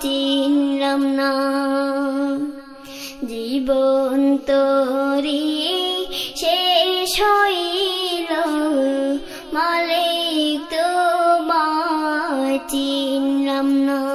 চিনলাম না জীবন তরি শেষ হইল মালিক তোমায় চিনলাম না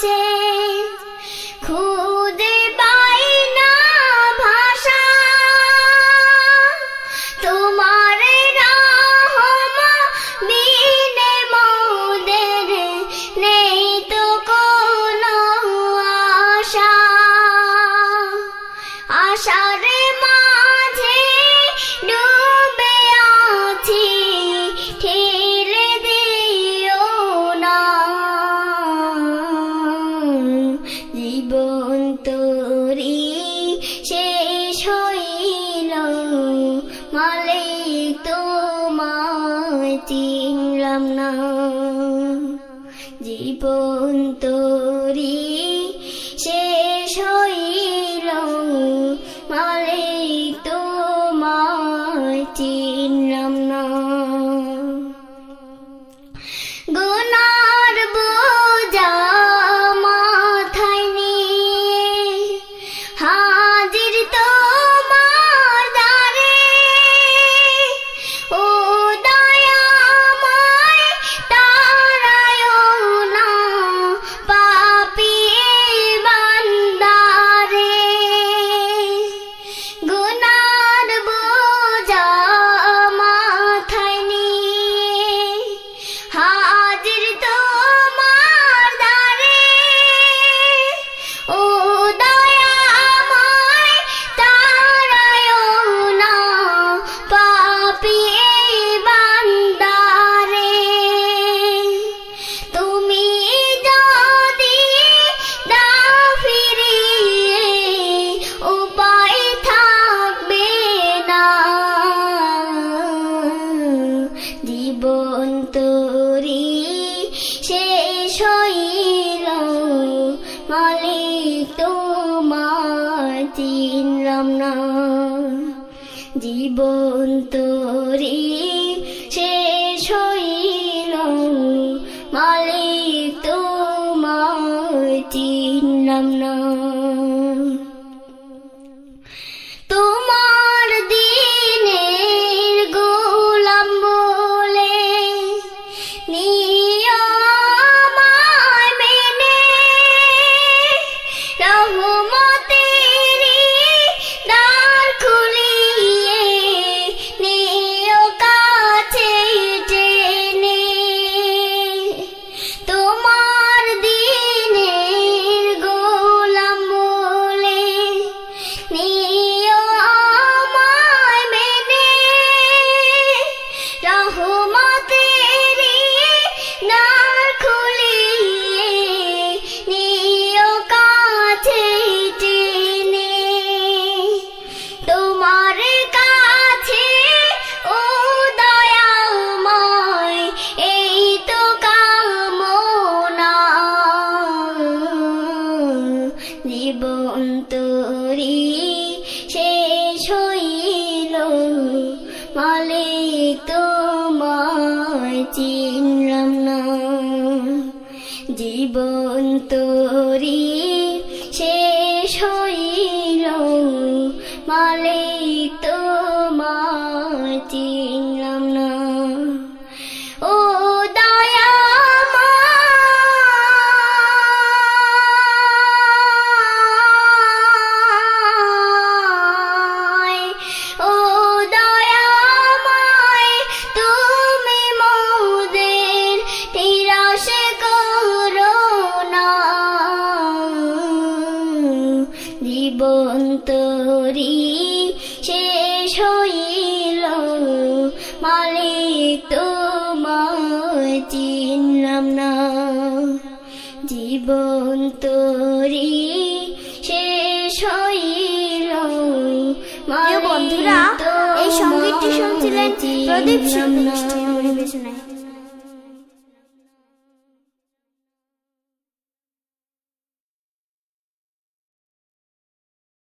J. চিনলাম না। জীবন না জীবন তোরি শেষ হইল মালিক তোমার চিনলাম না ফলে তোমায় চিনলাম না। জীবন তোরি শেষ হইল মালে তোমায় চিন চিনলাম না জীবন তরি শেষ হইল। বন্ধুরা এই সঙ্গীতটি শুনছিলেন প্রদীপ সিং পরিবেশনায়